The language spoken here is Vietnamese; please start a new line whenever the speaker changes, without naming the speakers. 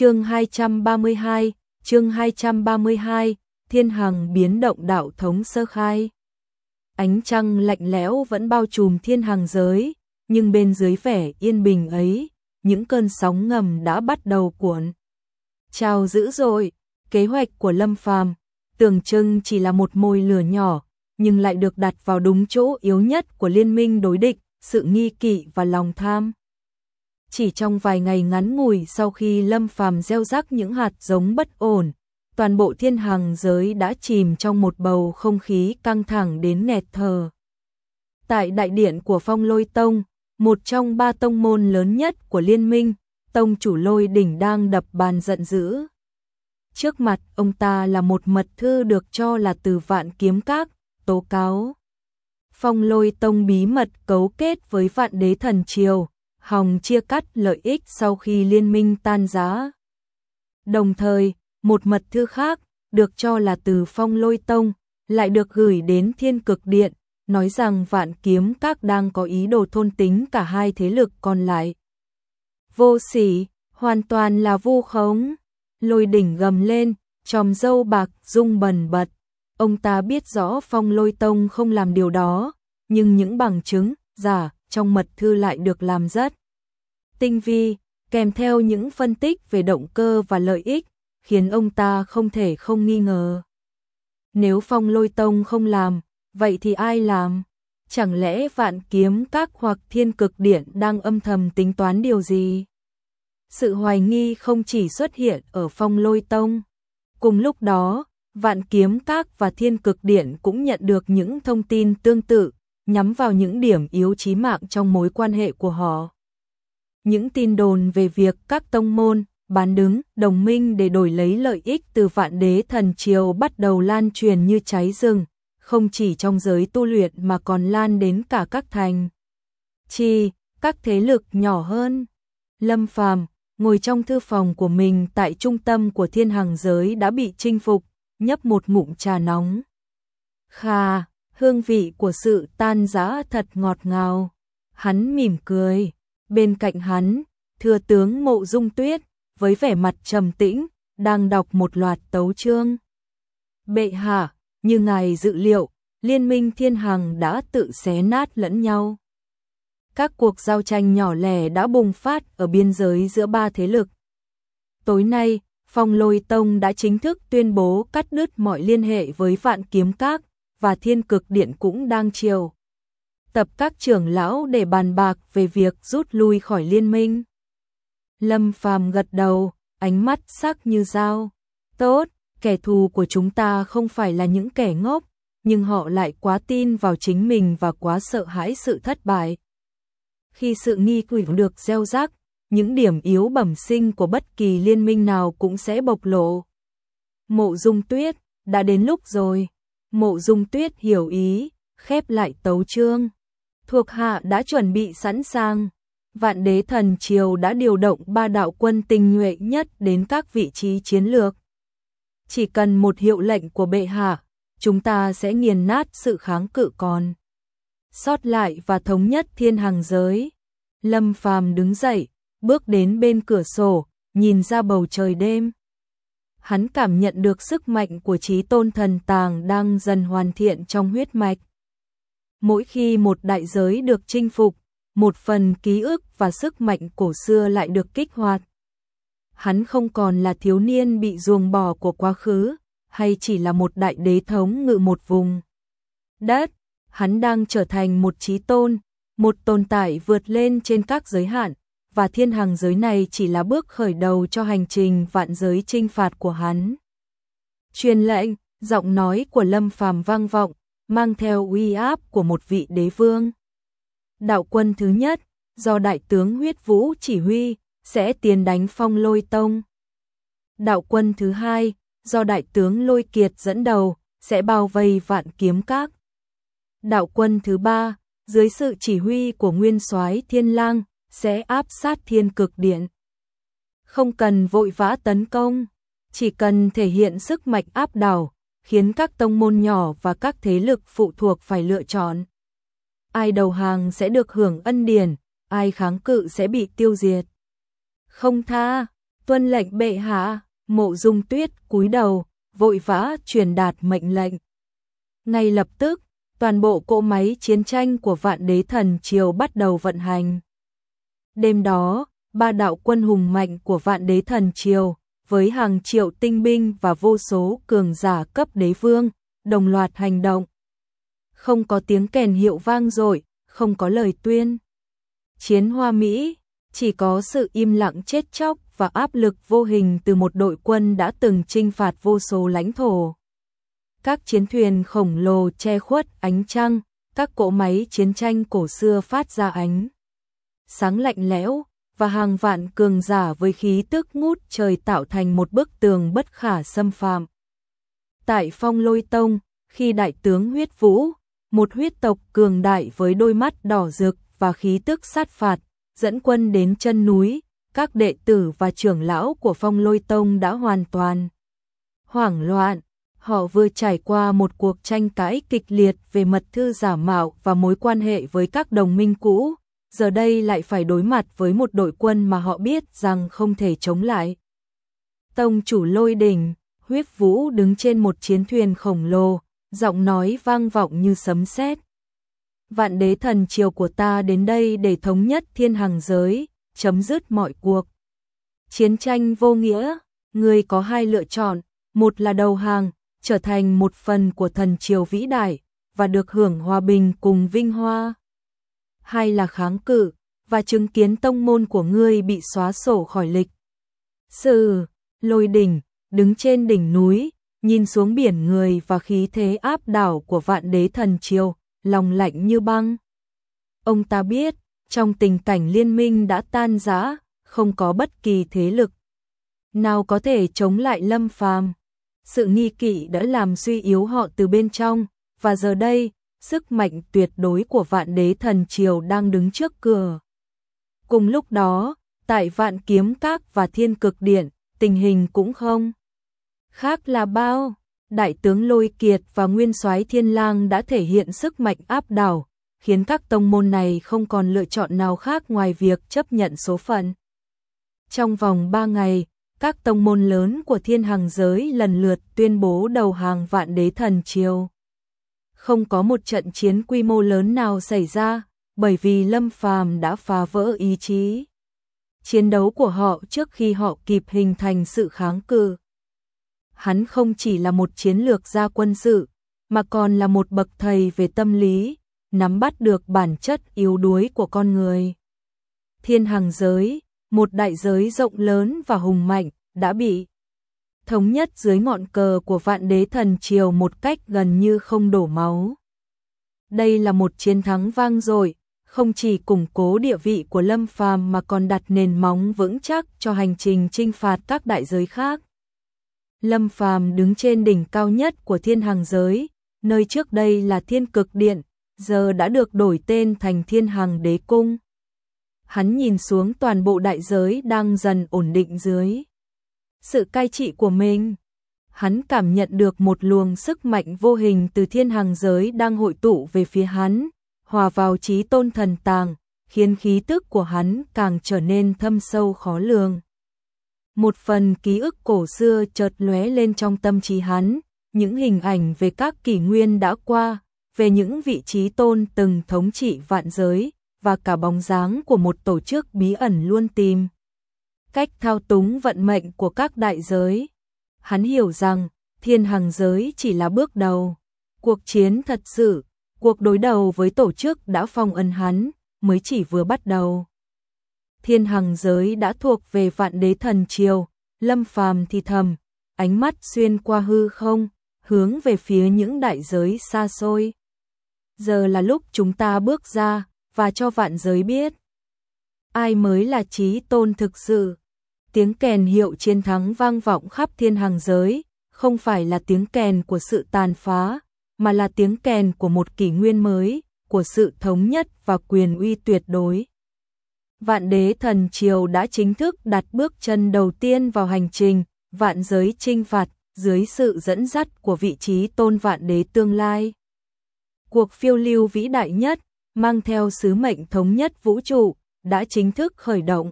Chương 232, chương 232, Thiên Hằng biến động đạo thống sơ khai. Ánh trăng lạnh lẽo vẫn bao trùm Thiên Hằng giới, nhưng bên dưới vẻ yên bình ấy, những cơn sóng ngầm đã bắt đầu cuộn. Chào dữ rồi, kế hoạch của Lâm Phàm tưởng chừng chỉ là một mồi lửa nhỏ, nhưng lại được đặt vào đúng chỗ yếu nhất của liên minh đối địch, sự nghi kỵ và lòng tham. Chỉ trong vài ngày ngắn ngủi sau khi Lâm Phàm gieo rắc những hạt giống bất ổn, toàn bộ thiên hàng giới đã chìm trong một bầu không khí căng thẳng đến nghẹt thở. Tại đại điện của Phong Lôi Tông, một trong ba tông môn lớn nhất của liên minh, tông chủ lôi đỉnh đang đập bàn giận dữ. Trước mặt ông ta là một mật thư được cho là từ vạn kiếm các, tố cáo. Phong lôi tông bí mật cấu kết với vạn đế thần triều, hòng chia cắt lợi ích sau khi liên minh tan giá. Đồng thời, một mật thư khác, được cho là từ phong lôi tông, lại được gửi đến thiên cực điện, nói rằng vạn kiếm các đang có ý đồ thôn tính cả hai thế lực còn lại. Vô sỉ, hoàn toàn là vu khống. Lôi đỉnh gầm lên, tròm dâu bạc rung bần bật. Ông ta biết rõ phong lôi tông không làm điều đó, nhưng những bằng chứng, giả, trong mật thư lại được làm rất tinh vi, kèm theo những phân tích về động cơ và lợi ích, khiến ông ta không thể không nghi ngờ. Nếu phong lôi tông không làm, vậy thì ai làm? Chẳng lẽ vạn kiếm các hoặc thiên cực điện đang âm thầm tính toán điều gì? Sự hoài nghi không chỉ xuất hiện ở phong lôi tông. Cùng lúc đó, vạn kiếm các và thiên cực điện cũng nhận được những thông tin tương tự, nhắm vào những điểm yếu chí mạng trong mối quan hệ của họ. Những tin đồn về việc các tông môn, bán đứng, đồng minh để đổi lấy lợi ích từ vạn đế thần triều bắt đầu lan truyền như cháy rừng, không chỉ trong giới tu luyện mà còn lan đến cả các thành. Chi, các thế lực nhỏ hơn. Lâm Phàm ngồi trong thư phòng của mình tại trung tâm của thiên hằng giới đã bị chinh phục, nhấp một ngụm trà nóng. Kha, hương vị của sự tan giá thật ngọt ngào. Hắn mỉm cười, bên cạnh hắn, thừa tướng mộ dung tuyết, với vẻ mặt trầm tĩnh, đang đọc một loạt tấu chương. Bệ hạ, như ngài dự liệu, liên minh thiên hằng đã tự xé nát lẫn nhau. Các cuộc giao tranh nhỏ lẻ đã bùng phát ở biên giới giữa ba thế lực. Tối nay, Phong Lôi Tông đã chính thức tuyên bố cắt đứt mọi liên hệ với Vạn Kiếm Các, và Thiên Cực Điện cũng đang chiều. Tập các trưởng lão để bàn bạc về việc rút lui khỏi liên minh. Lâm Phàm gật đầu, ánh mắt sắc như dao. Tốt, kẻ thù của chúng ta không phải là những kẻ ngốc, nhưng họ lại quá tin vào chính mình và quá sợ hãi sự thất bại. Khi sự nghi quỷ được gieo rắc, những điểm yếu bẩm sinh của bất kỳ liên minh nào cũng sẽ bộc lộ. Mộ Dung Tuyết, đã đến lúc rồi. Mộ Dung Tuyết hiểu ý, khép lại tấu chương. Thuộc hạ đã chuẩn bị sẵn sàng. Vạn đế thần triều đã điều động ba đạo quân tinh nhuệ nhất đến các vị trí chiến lược. Chỉ cần một hiệu lệnh của bệ hạ, chúng ta sẽ nghiền nát sự kháng cự còn. Sót lại và thống nhất thiên hàng giới. Lâm phàm đứng dậy, bước đến bên cửa sổ, nhìn ra bầu trời đêm. Hắn cảm nhận được sức mạnh của trí tôn thần tàng đang dần hoàn thiện trong huyết mạch. Mỗi khi một đại giới được chinh phục, một phần ký ức và sức mạnh cổ xưa lại được kích hoạt. Hắn không còn là thiếu niên bị ruồng bỏ của quá khứ, hay chỉ là một đại đế thống ngự một vùng. Đất, hắn đang trở thành một trí tôn, một tồn tại vượt lên trên các giới hạn, và thiên hàng giới này chỉ là bước khởi đầu cho hành trình vạn giới trinh phạt của hắn. Truyền lệnh, giọng nói của Lâm Phàm vang vọng, mang theo uy áp của một vị đế vương. Đạo quân thứ nhất, do đại tướng huyết vũ chỉ huy, sẽ tiến đánh phong lôi tông. Đạo quân thứ hai, do đại tướng lôi kiệt dẫn đầu, sẽ bao vây vạn kiếm các. Đạo quân thứ ba, dưới sự chỉ huy của nguyên soái thiên lang, sẽ áp sát thiên cực điện. Không cần vội vã tấn công, chỉ cần thể hiện sức mạnh áp đảo, khiến các tông môn nhỏ và các thế lực phụ thuộc phải lựa chọn. Ai đầu hàng sẽ được hưởng ân điển, ai kháng cự sẽ bị tiêu diệt. Không tha, Tuân lệnh bệ hạ, mộ dung tuyết cúi đầu, vội vã truyền đạt mệnh lệnh. Ngay lập tức, toàn bộ cỗ máy chiến tranh của vạn đế thần triều bắt đầu vận hành. Đêm đó, ba đạo quân hùng mạnh của vạn đế thần triều, với hàng triệu tinh binh và vô số cường giả cấp đế vương, đồng loạt hành động. Không có tiếng kèn hiệu vang dội, không có lời tuyên. Chiến hoa Mỹ, chỉ có sự im lặng chết chóc và áp lực vô hình từ một đội quân đã từng chinh phạt vô số lãnh thổ. Các chiến thuyền khổng lồ che khuất ánh trăng, các cỗ máy chiến tranh cổ xưa phát ra ánh sáng lạnh lẽo, và hàng vạn cường giả với khí tức ngút trời tạo thành một bức tường bất khả xâm phạm. Tại phong lôi tông, khi đại tướng huyết vũ, một huyết tộc cường đại với đôi mắt đỏ rực và khí tức sát phạt, dẫn quân đến chân núi, các đệ tử và trưởng lão của phong lôi tông đã hoàn toàn hoảng loạn. Họ vừa trải qua một cuộc tranh cãi kịch liệt về mật thư giả mạo và mối quan hệ với các đồng minh cũ, giờ đây lại phải đối mặt với một đội quân mà họ biết rằng không thể chống lại. Tông chủ lôi đình huyết vũ đứng trên một chiến thuyền khổng lồ, giọng nói vang vọng như sấm sét. Vạn đế thần triều của ta đến đây để thống nhất thiên hàng giới, chấm dứt mọi cuộc. Chiến tranh vô nghĩa, người có hai lựa chọn, một là đầu hàng, trở thành một phần của thần triều vĩ đại, và được hưởng hòa bình cùng vinh hoa hay là kháng cự, và chứng kiến tông môn của ngươi bị xóa sổ khỏi lịch. Sử, lôi đỉnh, đứng trên đỉnh núi, nhìn xuống biển người và khí thế áp đảo của vạn đế thần triều, lòng lạnh như băng. Ông ta biết, trong tình cảnh liên minh đã tan rã, không có bất kỳ thế lực nào có thể chống lại Lâm Phàm. Sự nghi kỵ đã làm suy yếu họ từ bên trong, và giờ đây, sức mạnh tuyệt đối của vạn đế thần triều đang đứng trước cửa. Cùng lúc đó, tại vạn kiếm các và thiên cực điện, tình hình cũng không. Khác là bao, đại tướng Lôi Kiệt và nguyên soái Thiên Lang đã thể hiện sức mạnh áp đảo, khiến các tông môn này không còn lựa chọn nào khác ngoài việc chấp nhận số phận. Trong vòng 3 ngày, các tông môn lớn của thiên hàng giới lần lượt tuyên bố đầu hàng vạn đế thần triều không có một trận chiến quy mô lớn nào xảy ra, bởi vì Lâm Phàm đã phá vỡ ý chí chiến đấu của họ trước khi họ kịp hình thành sự kháng cự. Hắn không chỉ là một chiến lược gia quân sự, mà còn là một bậc thầy về tâm lý, nắm bắt được bản chất yếu đuối của con người. Thiên hàng giới, một đại giới rộng lớn và hùng mạnh, đã bị thống nhất dưới ngọn cờ của vạn đế thần triều một cách gần như không đổ máu. Đây là một chiến thắng vang dội, không chỉ củng cố địa vị của Lâm Phàm mà còn đặt nền móng vững chắc cho hành trình chinh phạt các đại giới khác. Lâm Phàm đứng trên đỉnh cao nhất của thiên hàng giới, nơi trước đây là thiên cực điện, giờ đã được đổi tên thành thiên hàng đế cung. Hắn nhìn xuống toàn bộ đại giới đang dần ổn định dưới sự cai trị của mình. Hắn cảm nhận được một luồng sức mạnh vô hình từ thiên hàng giới đang hội tụ về phía hắn, hòa vào trí tôn thần tàng, khiến khí tức của hắn càng trở nên thâm sâu khó lường. Một phần ký ức cổ xưa chợt lóe lên trong tâm trí hắn, những hình ảnh về các kỷ nguyên đã qua, về những vị trí tôn từng thống trị vạn giới, và cả bóng dáng của một tổ chức bí ẩn luôn tìm cách thao túng vận mệnh của các đại giới. Hắn hiểu rằng, thiên hằng giới chỉ là bước đầu. Cuộc chiến thật sự, cuộc đối đầu với tổ chức đã phong ân hắn, mới chỉ vừa bắt đầu. Thiên hằng giới đã thuộc về vạn đế thần triều, lâm phàm thì thầm, ánh mắt xuyên qua hư không, hướng về phía những đại giới xa xôi. Giờ là lúc chúng ta bước ra, và cho vạn giới biết. Ai mới là trí tôn thực sự? tiếng kèn hiệu chiến thắng vang vọng khắp thiên hàng giới, không phải là tiếng kèn của sự tàn phá, mà là tiếng kèn của một kỷ nguyên mới, của sự thống nhất và quyền uy tuyệt đối. Vạn đế thần triều đã chính thức đặt bước chân đầu tiên vào hành trình, vạn giới trinh phạt, dưới sự dẫn dắt của vị trí tôn vạn đế tương lai. Cuộc phiêu lưu vĩ đại nhất, mang theo sứ mệnh thống nhất vũ trụ, đã chính thức khởi động.